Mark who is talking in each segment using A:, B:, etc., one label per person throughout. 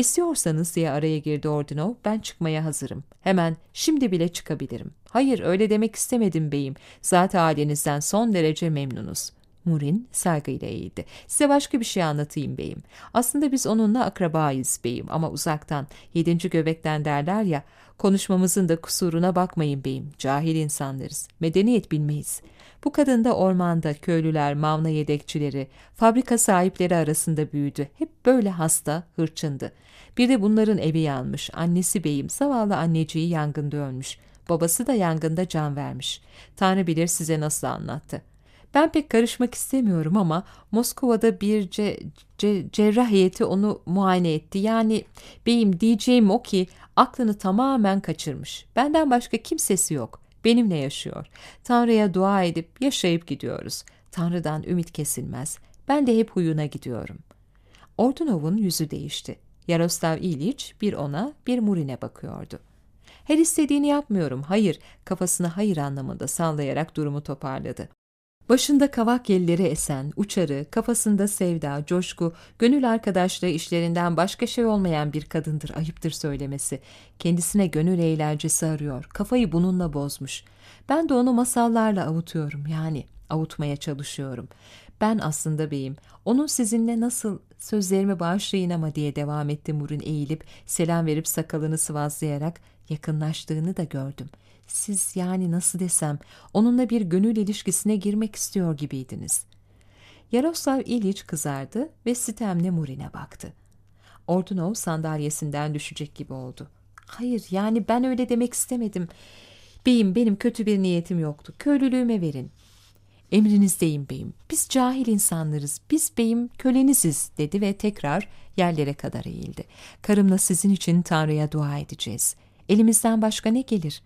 A: İstiyorsanız diye araya girdi Ordunov, ben çıkmaya hazırım. Hemen, şimdi bile çıkabilirim. Hayır, öyle demek istemedim beyim. Zaten halinizden son derece memnunuz. Murin saygıyla eğildi. Size başka bir şey anlatayım beyim. Aslında biz onunla akrabayız beyim ama uzaktan, yedinci göbekten derler ya, konuşmamızın da kusuruna bakmayın beyim. Cahil insanlarız. Medeniyet bilmeyiz. Bu kadın da ormanda köylüler, mavna yedekçileri, fabrika sahipleri arasında büyüdü. Hep böyle hasta, hırçındı. Bir de bunların evi yanmış. Annesi beyim, zavallı anneciği yangında ölmüş. Babası da yangında can vermiş. Tanrı bilir size nasıl anlattı. Ben pek karışmak istemiyorum ama Moskova'da bir ce, ce, cerrah heyeti onu muayene etti. Yani beyim diyeceğim o ki aklını tamamen kaçırmış. Benden başka kimsesi yok. Benimle yaşıyor. Tanrı'ya dua edip yaşayıp gidiyoruz. Tanrı'dan ümit kesilmez. Ben de hep huyuna gidiyorum. Ordunov'un yüzü değişti. Yaroslav İliç bir ona bir Murin'e bakıyordu. Her istediğini yapmıyorum, hayır, kafasını hayır anlamında sallayarak durumu toparladı. Başında kavak yelleri esen, uçarı, kafasında sevda, coşku, gönül arkadaşlığı işlerinden başka şey olmayan bir kadındır, ayıptır söylemesi. Kendisine gönül eğlencesi arıyor, kafayı bununla bozmuş. Ben de onu masallarla avutuyorum, yani avutmaya çalışıyorum. Ben aslında beyim, onun sizinle nasıl sözlerimi bağışlayın ama diye devam etti Mur'un eğilip, selam verip sakalını sıvazlayarak yakınlaştığını da gördüm.'' Siz yani nasıl desem onunla bir gönül ilişkisine girmek istiyor gibiydiniz. Yaroslav İliç kızardı ve sitemle Murin'e baktı. Ordunov sandalyesinden düşecek gibi oldu. Hayır yani ben öyle demek istemedim. Beyim benim kötü bir niyetim yoktu. Köylülüğüme verin. Emrinizdeyim beyim. Biz cahil insanlarız. Biz beyim köleniziz dedi ve tekrar yerlere kadar eğildi. Karımla sizin için Tanrı'ya dua edeceğiz. Elimizden başka ne gelir?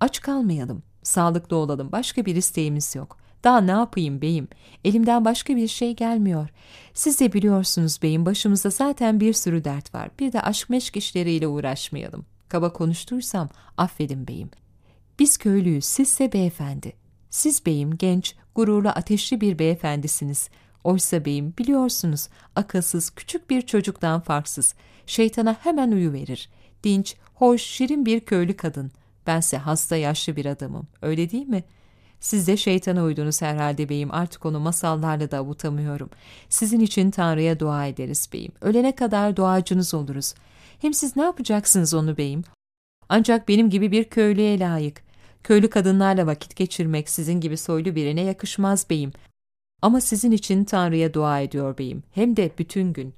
A: Aç kalmayalım, sağlıklı olalım, başka bir isteğimiz yok. Daha ne yapayım beyim? Elimden başka bir şey gelmiyor. Siz de biliyorsunuz beyim, başımızda zaten bir sürü dert var. Bir de aşk meşk işleriyle uğraşmayalım. Kaba konuştuysam affedin beyim. Biz köylüyüz, sizse beyefendi. Siz beyim genç, gururlu, ateşli bir beyefendisiniz. Oysa beyim biliyorsunuz akılsız küçük bir çocuktan farksız. Şeytana hemen uyu verir. Dinç, hoş, şirin bir köylü kadın.'' Bense hasta yaşlı bir adamım. Öyle değil mi? Siz de şeytana uydunuz herhalde beyim. Artık onu masallarla da avutamıyorum. Sizin için Tanrı'ya dua ederiz beyim. Ölene kadar duacınız oluruz. Hem siz ne yapacaksınız onu beyim? Ancak benim gibi bir köylüye layık. Köylü kadınlarla vakit geçirmek sizin gibi soylu birine yakışmaz beyim. Ama sizin için Tanrı'ya dua ediyor beyim. Hem de bütün gün.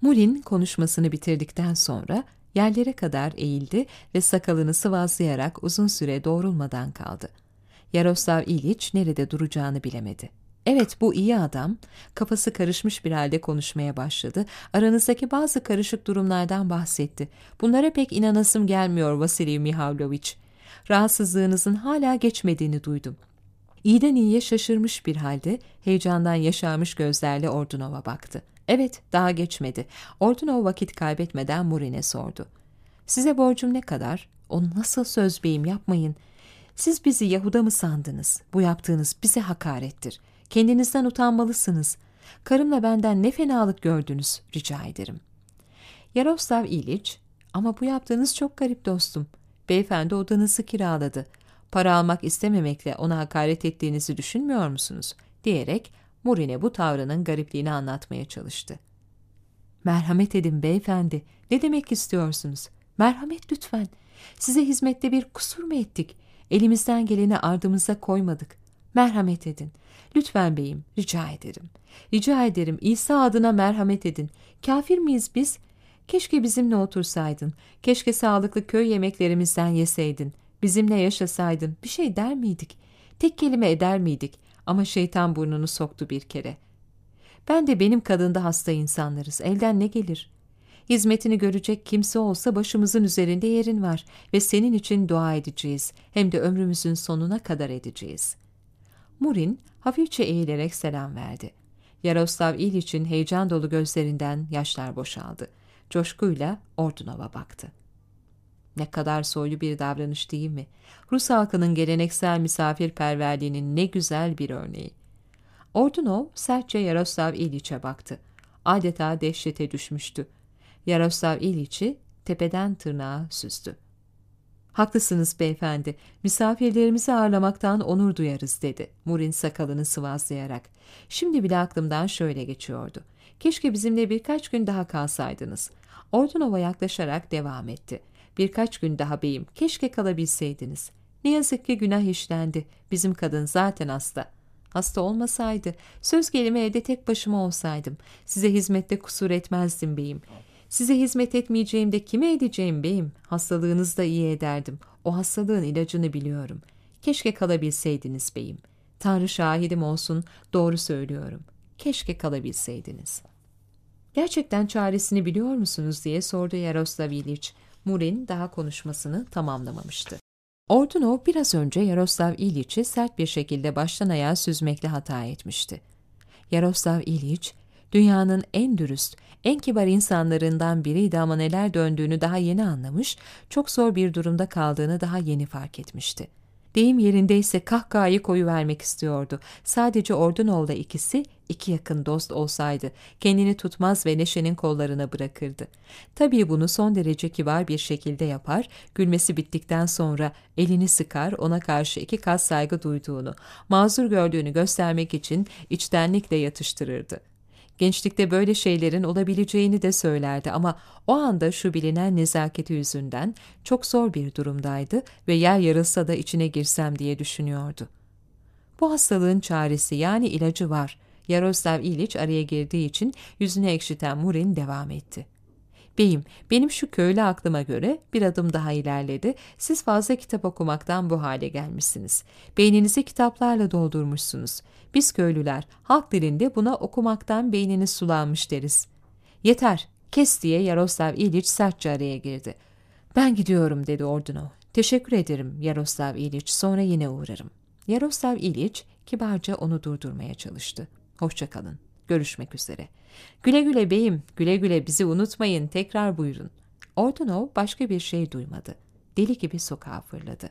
A: Murin konuşmasını bitirdikten sonra Yerlere kadar eğildi ve sakalını sıvazlayarak uzun süre doğrulmadan kaldı. Yaroslav İliç nerede duracağını bilemedi. Evet bu iyi adam, kafası karışmış bir halde konuşmaya başladı. Aranızdaki bazı karışık durumlardan bahsetti. Bunlara pek inanasım gelmiyor Vasily Mihailovich. Rahatsızlığınızın hala geçmediğini duydum. İyiden iyiye şaşırmış bir halde heyecandan yaşarmış gözlerle Ordunov'a baktı. Evet, daha geçmedi. Ordunov vakit kaybetmeden Murin'e sordu. Size borcum ne kadar? O nasıl söz beyim yapmayın. Siz bizi Yahuda mı sandınız? Bu yaptığınız bize hakarettir. Kendinizden utanmalısınız. Karımla benden ne fenalık gördünüz, rica ederim. Yaroslav İliç, ama bu yaptığınız çok garip dostum. Beyefendi odanızı kiraladı. Para almak istememekle ona hakaret ettiğinizi düşünmüyor musunuz? diyerek Murin'e bu tavrının garipliğini anlatmaya çalıştı. Merhamet edin beyefendi. Ne demek istiyorsunuz? Merhamet lütfen. Size hizmette bir kusur mu ettik? Elimizden geleni ardımıza koymadık. Merhamet edin. Lütfen beyim, rica ederim. Rica ederim İsa adına merhamet edin. Kafir miyiz biz? Keşke bizimle otursaydın. Keşke sağlıklı köy yemeklerimizden yeseydin. Bizimle yaşasaydın. Bir şey der miydik? Tek kelime eder miydik? Ama şeytan burnunu soktu bir kere. Ben de benim kadında hasta insanlarız. Elden ne gelir? Hizmetini görecek kimse olsa başımızın üzerinde yerin var ve senin için dua edeceğiz. Hem de ömrümüzün sonuna kadar edeceğiz. Murin hafifçe eğilerek selam verdi. Yaroslav İliç'in heyecan dolu gözlerinden yaşlar boşaldı. Coşkuyla Ordunov'a baktı. Ne kadar soylu bir davranış değil mi? Rus halkının geleneksel misafirperverliğinin ne güzel bir örneği. Ordunov sertçe Yaroslav İliç'e baktı. Adeta dehşete düşmüştü. Yaroslav İliç'i tepeden tırnağa süzdü. Haklısınız beyefendi, misafirlerimizi ağırlamaktan onur duyarız dedi, Murin sakalını sıvazlayarak. Şimdi bile aklımdan şöyle geçiyordu. Keşke bizimle birkaç gün daha kalsaydınız. Ordunova yaklaşarak devam etti. Birkaç gün daha beyim, keşke kalabilseydiniz. Ne yazık ki günah işlendi. Bizim kadın zaten hasta. Hasta olmasaydı, söz gelimi evde tek başıma olsaydım. Size hizmette kusur etmezdim beyim. Size hizmet etmeyeceğimde kime edeceğim beyim? Hastalığınızda iyi ederdim. O hastalığın ilacını biliyorum. Keşke kalabilseydiniz beyim. Tanrı şahidim olsun, doğru söylüyorum. Keşke kalabilseydiniz. Gerçekten çaresini biliyor musunuz diye sordu Yaroslav İliç. Murin daha konuşmasını tamamlamamıştı. Ordunov biraz önce Yaroslav İliç'i sert bir şekilde baştan ayağa süzmekle hata etmişti. Yaroslav İliç, dünyanın en dürüst, en kibar insanlarından biriydi ama neler döndüğünü daha yeni anlamış, çok zor bir durumda kaldığını daha yeni fark etmişti. Deyim yerindeyse kahkahayı koyu vermek istiyordu. Sadece Ordunoğlu'la ikisi iki yakın dost olsaydı kendini tutmaz ve Neşe'nin kollarına bırakırdı. Tabii bunu son derece kibar bir şekilde yapar, gülmesi bittikten sonra elini sıkar ona karşı iki kat saygı duyduğunu, mazur gördüğünü göstermek için içtenlikle yatıştırırdı. Gençlikte böyle şeylerin olabileceğini de söylerdi ama o anda şu bilinen nezaketi yüzünden çok zor bir durumdaydı ve yer yarılsa da içine girsem diye düşünüyordu. Bu hastalığın çaresi yani ilacı var. Yaroslav İliç araya girdiği için yüzünü ekşiten Murin devam etti. Beyim, benim şu köylü aklıma göre bir adım daha ilerledi. Siz fazla kitap okumaktan bu hale gelmişsiniz. Beyninizi kitaplarla doldurmuşsunuz. Biz köylüler halk dilinde buna okumaktan beyniniz sulanmış deriz. Yeter, kes diye Yaroslav İliç sertçe araya girdi. Ben gidiyorum dedi Ordunov. Teşekkür ederim Yaroslav İliç, sonra yine uğrarım. Yaroslav İliç kibarca onu durdurmaya çalıştı. Hoşçakalın. Görüşmek üzere. Güle güle beyim, güle güle bizi unutmayın, tekrar buyurun. Ordunov başka bir şey duymadı. Deli gibi sokağa fırladı.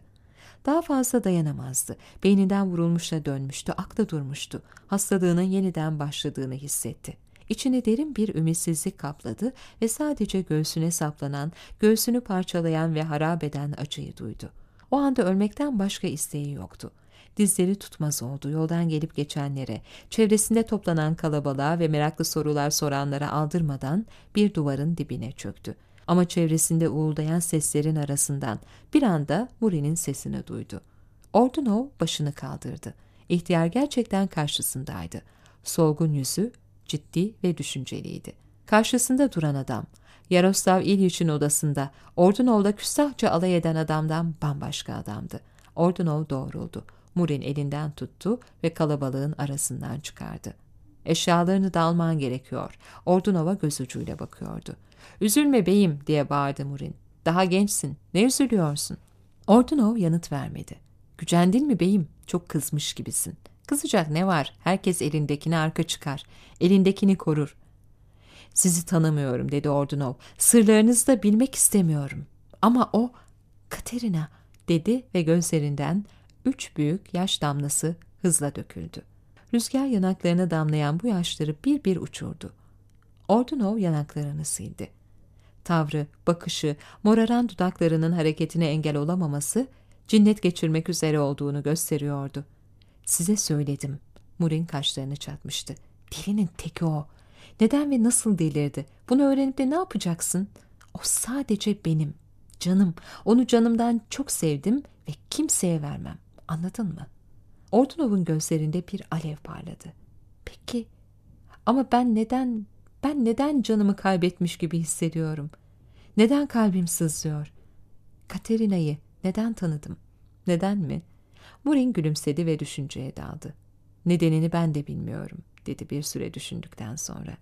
A: Daha fazla dayanamazdı. Beyninden vurulmuşla dönmüştü, akla durmuştu. Hastalığının yeniden başladığını hissetti. İçini derin bir ümitsizlik kapladı ve sadece göğsüne saplanan, göğsünü parçalayan ve harap eden acıyı duydu. O anda ölmekten başka isteği yoktu. Dizleri tutmaz oldu yoldan gelip geçenlere, çevresinde toplanan kalabalığa ve meraklı sorular soranlara aldırmadan bir duvarın dibine çöktü. Ama çevresinde uğuldayan seslerin arasından bir anda Muri'nin sesini duydu. Ordunov başını kaldırdı. İhtiyar gerçekten karşısındaydı. Solgun yüzü, ciddi ve düşünceliydi. Karşısında duran adam, Yaroslav İlyic'in odasında, Ordunov'la küstahça alay eden adamdan bambaşka adamdı. Ordunov doğruldu. Murin elinden tuttu ve kalabalığın arasından çıkardı. Eşyalarını da alman gerekiyor. Ordunova göz ucuyla bakıyordu. Üzülme beyim diye bağırdı Murin. Daha gençsin. Ne üzülüyorsun? Ordunov yanıt vermedi. Gücendin mi beyim? Çok kızmış gibisin. Kızacak ne var? Herkes elindekini arka çıkar. Elindekini korur. Sizi tanımıyorum dedi Ordunov. Sırlarınızı da bilmek istemiyorum. Ama o Katerina dedi ve gözlerinden üç büyük yaş damlası hızla döküldü. Rüzgar yanaklarına damlayan bu yaşları bir bir uçurdu. Ordunov yanaklarını sildi. Tavrı, bakışı, moraran dudaklarının hareketine engel olamaması, cinnet geçirmek üzere olduğunu gösteriyordu. Size söyledim. Murin kaşlarını çatmıştı. Delinin teki o. Neden ve nasıl delirdi? Bunu öğrenip de ne yapacaksın? O sadece benim. Canım. Onu canımdan çok sevdim ve kimseye vermem. Anladın mı? Ordunov'un gözlerinde bir alev parladı. Peki ama ben neden, ben neden canımı kaybetmiş gibi hissediyorum? Neden kalbim sızlıyor? Katerina'yı neden tanıdım? Neden mi? Murin gülümsedi ve düşünceye daldı. Nedenini ben de bilmiyorum, dedi bir süre düşündükten sonra.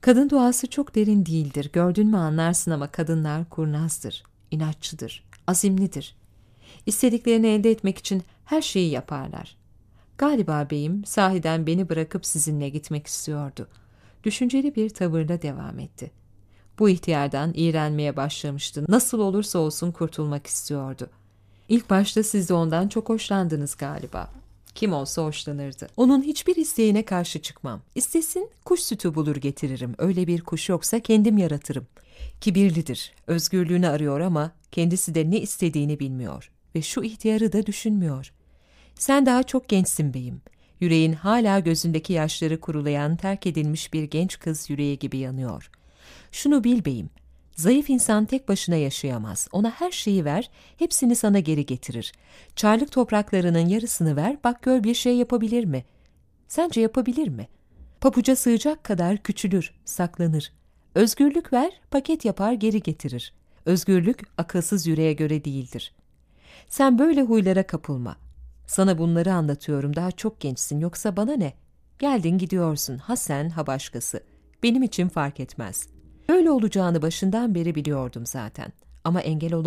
A: Kadın doğası çok derin değildir, gördün mü anlarsın ama kadınlar kurnazdır, inatçıdır, azimlidir. İstediklerini elde etmek için her şeyi yaparlar. Galiba beyim sahiden beni bırakıp sizinle gitmek istiyordu. Düşünceli bir tavırla devam etti. Bu ihtiyardan iğrenmeye başlamıştı. Nasıl olursa olsun kurtulmak istiyordu. İlk başta siz de ondan çok hoşlandınız galiba. Kim olsa hoşlanırdı. Onun hiçbir isteğine karşı çıkmam. İstesin kuş sütü bulur getiririm. Öyle bir kuş yoksa kendim yaratırım. Kibirlidir. Özgürlüğünü arıyor ama kendisi de ne istediğini bilmiyor. Ve şu ihtiyarı da düşünmüyor. Sen daha çok gençsin beyim. Yüreğin hala gözündeki yaşları kurulayan terk edilmiş bir genç kız yüreği gibi yanıyor. Şunu bil beyim, zayıf insan tek başına yaşayamaz. Ona her şeyi ver, hepsini sana geri getirir. Çarlık topraklarının yarısını ver, bak gör bir şey yapabilir mi? Sence yapabilir mi? Papuca sığacak kadar küçülür, saklanır. Özgürlük ver, paket yapar geri getirir. Özgürlük akılsız yüreğe göre değildir. Sen böyle huylara kapılma. Sana bunları anlatıyorum daha çok gençsin yoksa bana ne? Geldin gidiyorsun ha sen ha başkası. Benim için fark etmez. Böyle olacağını başından beri biliyordum zaten. Ama engel olamam.